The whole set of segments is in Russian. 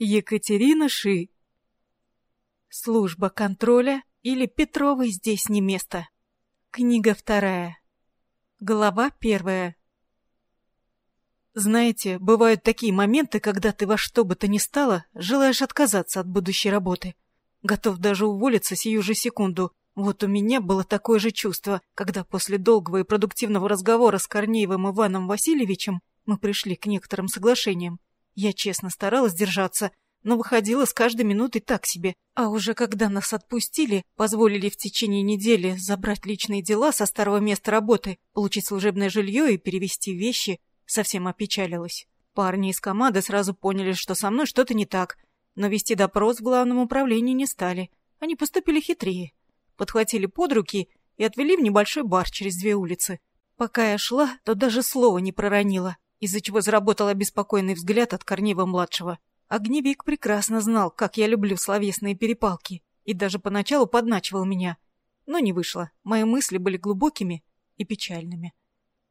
Екатерина Ши. Служба контроля или Петровой здесь не место. Книга вторая. Глава первая. Знаете, бывают такие моменты, когда ты во что бы то ни стало желаешь отказаться от будущей работы. Готов даже уволиться сию же секунду. Вот у меня было такое же чувство, когда после долгого и продуктивного разговора с Корнеевым Иваном Васильевичем мы пришли к некоторым соглашениям. Я честно старалась держаться, но выходила с каждой минутой так себе. А уже когда нас отпустили, позволили в течение недели забрать личные дела со старого места работы, получить служебное жилье и перевести вещи, совсем опечалилась. Парни из команды сразу поняли, что со мной что-то не так, но вести допрос в главном управлении не стали. Они поступили хитрее. Подхватили под руки и отвели в небольшой бар через две улицы. Пока я шла, то даже слова не проронила из-за чего заработал обеспокоенный взгляд от Корнеева-младшего. Огневик прекрасно знал, как я люблю словесные перепалки, и даже поначалу подначивал меня. Но не вышло, мои мысли были глубокими и печальными.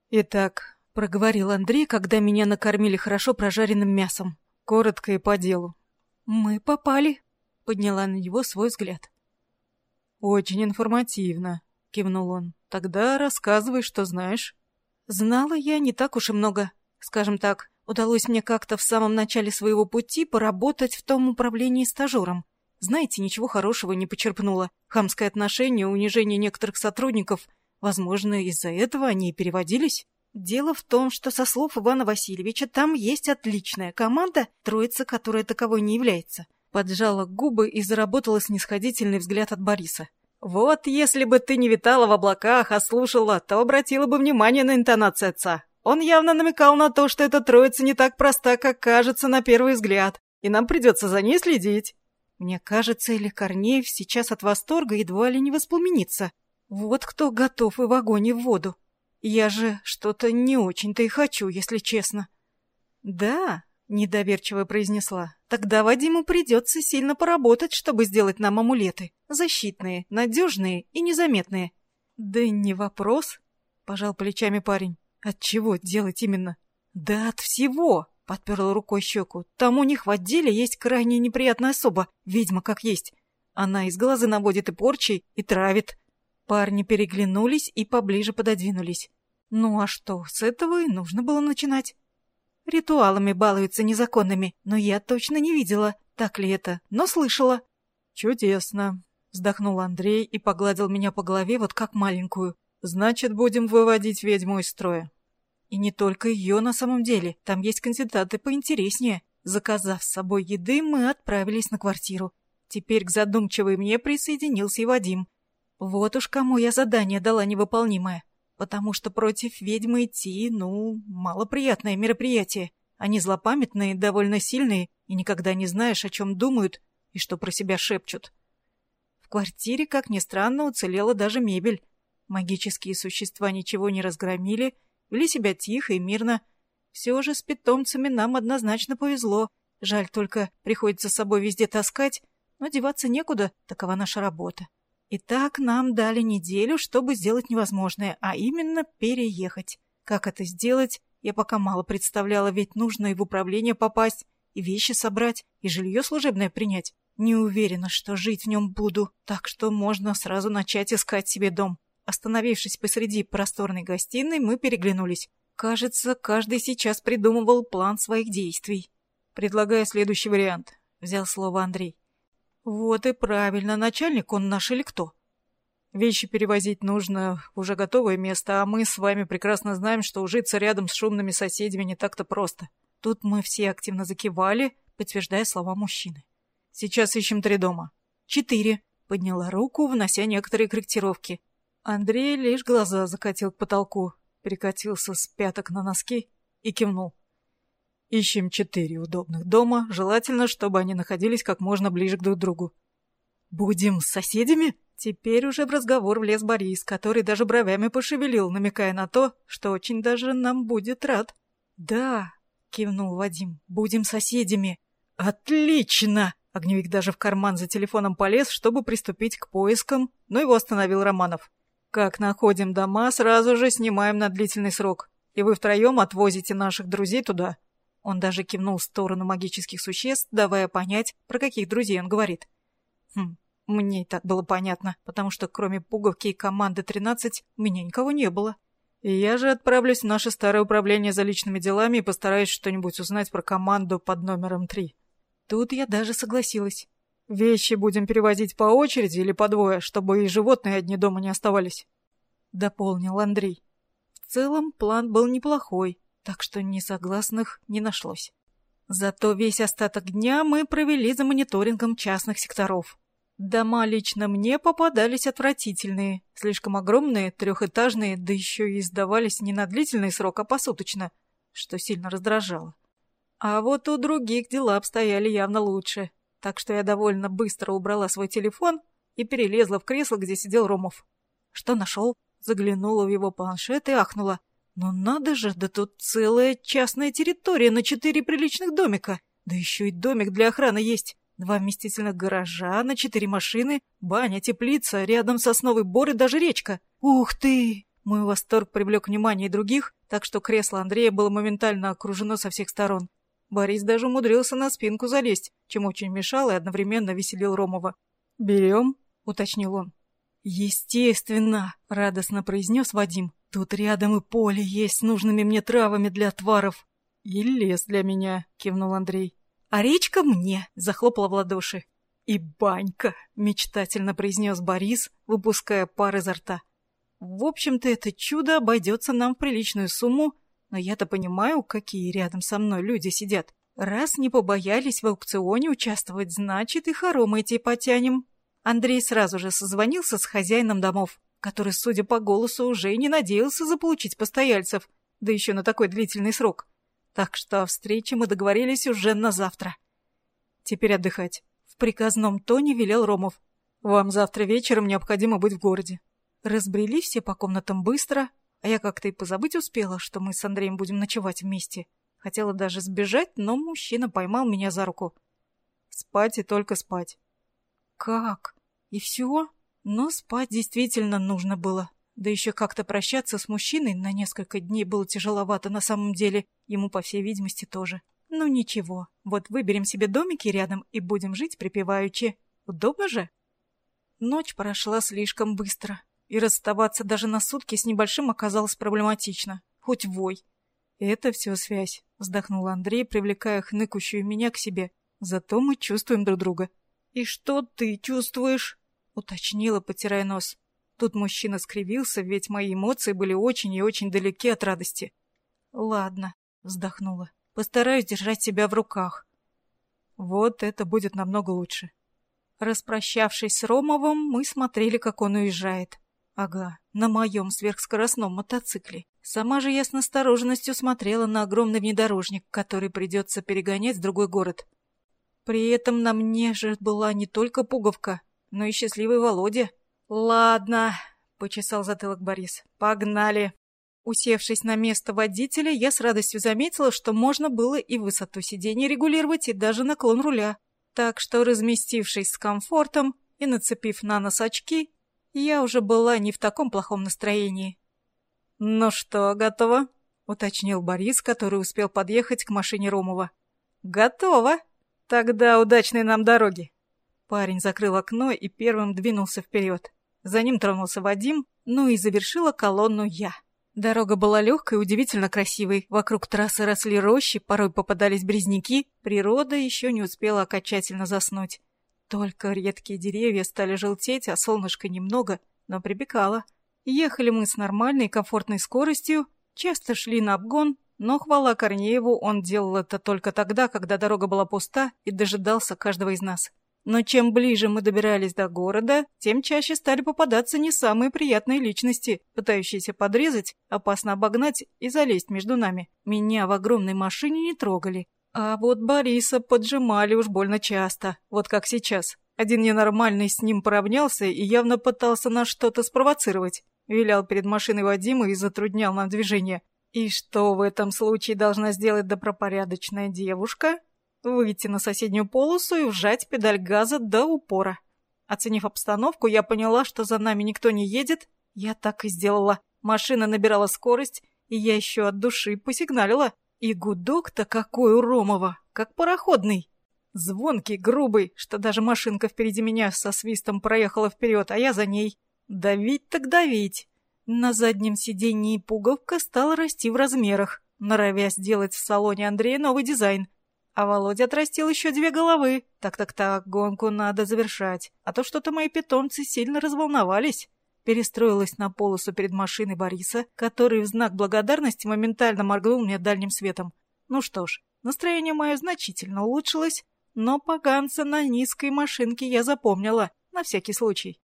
«Итак», — проговорил Андрей, когда меня накормили хорошо прожаренным мясом, коротко и по делу. «Мы попали», — подняла на него свой взгляд. «Очень информативно», — кивнул он. «Тогда рассказывай, что знаешь». Знала я не так уж и много. Скажем так, удалось мне как-то в самом начале своего пути поработать в том управлении стажером. Знаете, ничего хорошего не почерпнула. Хамское отношение, унижение некоторых сотрудников. Возможно, из-за этого они и переводились. Дело в том, что со слов Ивана Васильевича там есть отличная команда, троица, которая таковой не является. Поджала губы и заработала снисходительный взгляд от Бориса. «Вот если бы ты не витала в облаках, а слушала, то обратила бы внимание на интонацию отца. Он явно намекал на то, что эта троица не так проста, как кажется на первый взгляд, и нам придется за ней следить. Мне кажется, или Корнеев сейчас от восторга едва ли не воспламенится. Вот кто готов и в огонь, и в воду. Я же что-то не очень-то и хочу, если честно. Да, недоверчиво произнесла. Тогда Вадиму придется сильно поработать, чтобы сделать нам амулеты. Защитные, надежные и незаметные. Да не вопрос, пожал плечами парень. От чего делать именно? Да от всего, подперла рукой щеку. Там у них в отделе есть крайне неприятная особа, ведьма как есть. Она из глаза наводит и порчи, и травит. Парни переглянулись и поближе пододвинулись. Ну а что, с этого и нужно было начинать. Ритуалами балуются незаконными, но я точно не видела, так ли это, но слышала. Чудесно, вздохнул Андрей и погладил меня по голове вот как маленькую. Значит, будем выводить ведьму из строя. И не только ее на самом деле, там есть кандидаты поинтереснее. Заказав с собой еды, мы отправились на квартиру. Теперь к задумчивой мне присоединился и Вадим. Вот уж кому я задание дала невыполнимое. Потому что против ведьмы идти, ну, малоприятное мероприятие. Они злопамятные, довольно сильные, и никогда не знаешь, о чем думают и что про себя шепчут. В квартире, как ни странно, уцелела даже мебель. Магические существа ничего не разгромили — Вели себя тихо и мирно. Все же с питомцами нам однозначно повезло. Жаль только, приходится с собой везде таскать, но деваться некуда, такова наша работа. Итак, нам дали неделю, чтобы сделать невозможное, а именно переехать. Как это сделать, я пока мало представляла, ведь нужно и в управление попасть, и вещи собрать, и жилье служебное принять. Не уверена, что жить в нем буду, так что можно сразу начать искать себе дом. Остановившись посреди просторной гостиной, мы переглянулись. Кажется, каждый сейчас придумывал план своих действий. Предлагаю следующий вариант. Взял слово Андрей. Вот и правильно, начальник он наш или кто? Вещи перевозить нужно в уже готовое место, а мы с вами прекрасно знаем, что ужиться рядом с шумными соседями не так-то просто. Тут мы все активно закивали, подтверждая слова мужчины. Сейчас ищем три дома. Четыре. Подняла руку, внося некоторые корректировки. Андрей лишь глаза закатил к потолку, перекатился с пяток на носки и кивнул. Ищем четыре удобных дома, желательно, чтобы они находились как можно ближе друг к другу. Будем с соседями? Теперь уже в разговор влез Борис, который даже бровями пошевелил, намекая на то, что очень даже нам будет рад. Да, кивнул Вадим, будем соседями. Отлично! Огневик даже в карман за телефоном полез, чтобы приступить к поискам, но его остановил Романов. Как находим дома, сразу же снимаем на длительный срок. И вы втроем отвозите наших друзей туда. Он даже кивнул в сторону магических существ, давая понять, про каких друзей он говорит. Хм, мне так было понятно, потому что кроме пуговки и команды 13 у меня никого не было. И я же отправлюсь в наше старое управление за личными делами и постараюсь что-нибудь узнать про команду под номером 3. Тут я даже согласилась. Вещи будем перевозить по очереди или по двое, чтобы и животные одни дома не оставались. Дополнил Андрей. В целом план был неплохой, так что несогласных не нашлось. Зато весь остаток дня мы провели за мониторингом частных секторов. Дома лично мне попадались отвратительные, слишком огромные, трехэтажные, да еще и сдавались не на длительный срок, а посуточно, что сильно раздражало. А вот у других дела обстояли явно лучше, так что я довольно быстро убрала свой телефон и перелезла в кресло, где сидел Ромов. Что нашел? Заглянула в его планшет и ахнула. «Ну надо же, да тут целая частная территория на четыре приличных домика. Да еще и домик для охраны есть. Два вместительных гаража на четыре машины, баня, теплица, рядом сосновый бор и даже речка. Ух ты! Мой восторг привлек внимание других, так что кресло Андрея было моментально окружено со всех сторон. Борис даже умудрился на спинку залезть, чем очень мешал и одновременно веселил Ромова. «Берем?» — уточнил он. «Естественно!» — радостно произнес Вадим. «Тут рядом и поле есть с нужными мне травами для отваров». «И лес для меня», — кивнул Андрей. А речка мне, захлопала в ладоши. И банька, мечтательно произнес Борис, выпуская пар изо рта. В общем-то, это чудо обойдется нам в приличную сумму, но я-то понимаю, какие рядом со мной люди сидят. Раз не побоялись в аукционе участвовать, значит, и хоромы эти потянем. Андрей сразу же созвонился с хозяином домов, который, судя по голосу, уже не надеялся заполучить постояльцев, да еще на такой длительный срок. Так что о встрече мы договорились уже на завтра. Теперь отдыхать. В приказном тоне велел Ромов. Вам завтра вечером необходимо быть в городе. Разбрели все по комнатам быстро, а я как-то и позабыть успела, что мы с Андреем будем ночевать вместе. Хотела даже сбежать, но мужчина поймал меня за руку. Спать и только спать. Как? И все? Но спать действительно нужно было. Да еще как-то прощаться с мужчиной на несколько дней было тяжеловато на самом деле. Ему, по всей видимости, тоже. Ну ничего, вот выберем себе домики рядом и будем жить припеваючи. Удобно же? Ночь прошла слишком быстро, и расставаться даже на сутки с небольшим оказалось проблематично. Хоть вой. «Это все связь», — вздохнул Андрей, привлекая хныкущую меня к себе. «Зато мы чувствуем друг друга». «И что ты чувствуешь?» — уточнила, потирая нос. Тут мужчина скривился, ведь мои эмоции были очень и очень далеки от радости. «Ладно», — вздохнула, — «постараюсь держать себя в руках». Вот это будет намного лучше. Распрощавшись с Ромовым, мы смотрели, как он уезжает. Ага, на моем сверхскоростном мотоцикле. Сама же я с настороженностью смотрела на огромный внедорожник, который придется перегонять в другой город. При этом на мне же была не только пуговка, но и счастливый Володя. «Ладно», — почесал затылок Борис, — «погнали». Усевшись на место водителя, я с радостью заметила, что можно было и высоту сиденья регулировать, и даже наклон руля. Так что, разместившись с комфортом и нацепив на нос очки, я уже была не в таком плохом настроении. «Ну что, готово?» — уточнил Борис, который успел подъехать к машине Ромова. «Готово. Тогда удачной нам дороги». Парень закрыл окно и первым двинулся вперед. За ним тронулся Вадим, ну и завершила колонну я. Дорога была легкой и удивительно красивой. Вокруг трассы росли рощи, порой попадались березняки. Природа еще не успела окончательно заснуть. Только редкие деревья стали желтеть, а солнышко немного, но прибегало. Ехали мы с нормальной комфортной скоростью, часто шли на обгон, но, хвала Корнееву, он делал это только тогда, когда дорога была пуста и дожидался каждого из нас. Но чем ближе мы добирались до города, тем чаще стали попадаться не самые приятные личности, пытающиеся подрезать, опасно обогнать и залезть между нами. Меня в огромной машине не трогали. А вот Бориса поджимали уж больно часто, вот как сейчас. Один ненормальный с ним поравнялся и явно пытался на что-то спровоцировать. Вилял перед машиной Вадима и затруднял нам движение. И что в этом случае должна сделать добропорядочная девушка? выйти на соседнюю полосу и вжать педаль газа до упора. Оценив обстановку, я поняла, что за нами никто не едет. Я так и сделала. Машина набирала скорость, и я еще от души посигналила. И гудок-то какой у Ромова, как пароходный. Звонкий, грубый, что даже машинка впереди меня со свистом проехала вперед, а я за ней. Давить так давить. На заднем сиденье пуговка стала расти в размерах, норовя сделать в салоне Андрея новый дизайн. А Володя отрастил еще две головы. Так-так-так, гонку надо завершать. А то что-то мои питомцы сильно разволновались. Перестроилась на полосу перед машиной Бориса, который в знак благодарности моментально моргнул мне дальним светом. Ну что ж, настроение мое значительно улучшилось, но поганца на низкой машинке я запомнила, на всякий случай.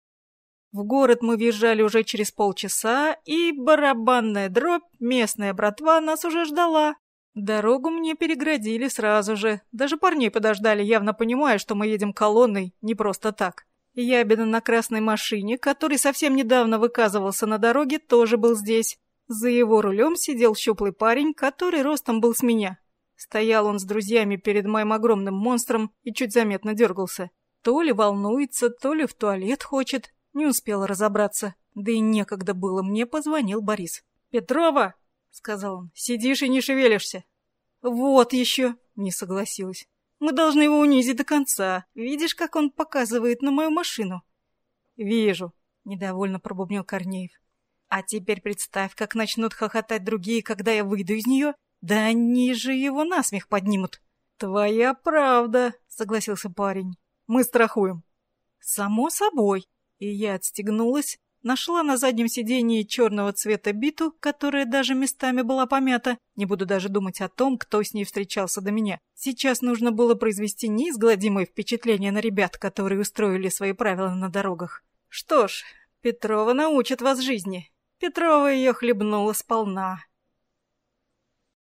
В город мы въезжали уже через полчаса, и барабанная дробь, местная братва нас уже ждала. Дорогу мне переградили сразу же, даже парней подождали, явно понимая, что мы едем колонной, не просто так. Ябина на красной машине, который совсем недавно выказывался на дороге, тоже был здесь. За его рулем сидел щуплый парень, который ростом был с меня. Стоял он с друзьями перед моим огромным монстром и чуть заметно дергался. То ли волнуется, то ли в туалет хочет. Не успела разобраться. Да и некогда было, мне позвонил Борис. «Петрова!» — сказал он. «Сидишь и не шевелишься». «Вот еще!» — не согласилась. «Мы должны его унизить до конца. Видишь, как он показывает на мою машину?» «Вижу», — недовольно пробубнил Корнеев. «А теперь представь, как начнут хохотать другие, когда я выйду из нее, да они же его насмех поднимут. Твоя правда, согласился парень. Мы страхуем. Само собой. И я отстегнулась, нашла на заднем сиденье черного цвета биту, которая даже местами была помята. Не буду даже думать о том, кто с ней встречался до меня. Сейчас нужно было произвести неизгладимое впечатление на ребят, которые устроили свои правила на дорогах. Что ж, Петрова научит вас жизни. Петрова ее хлебнула сполна.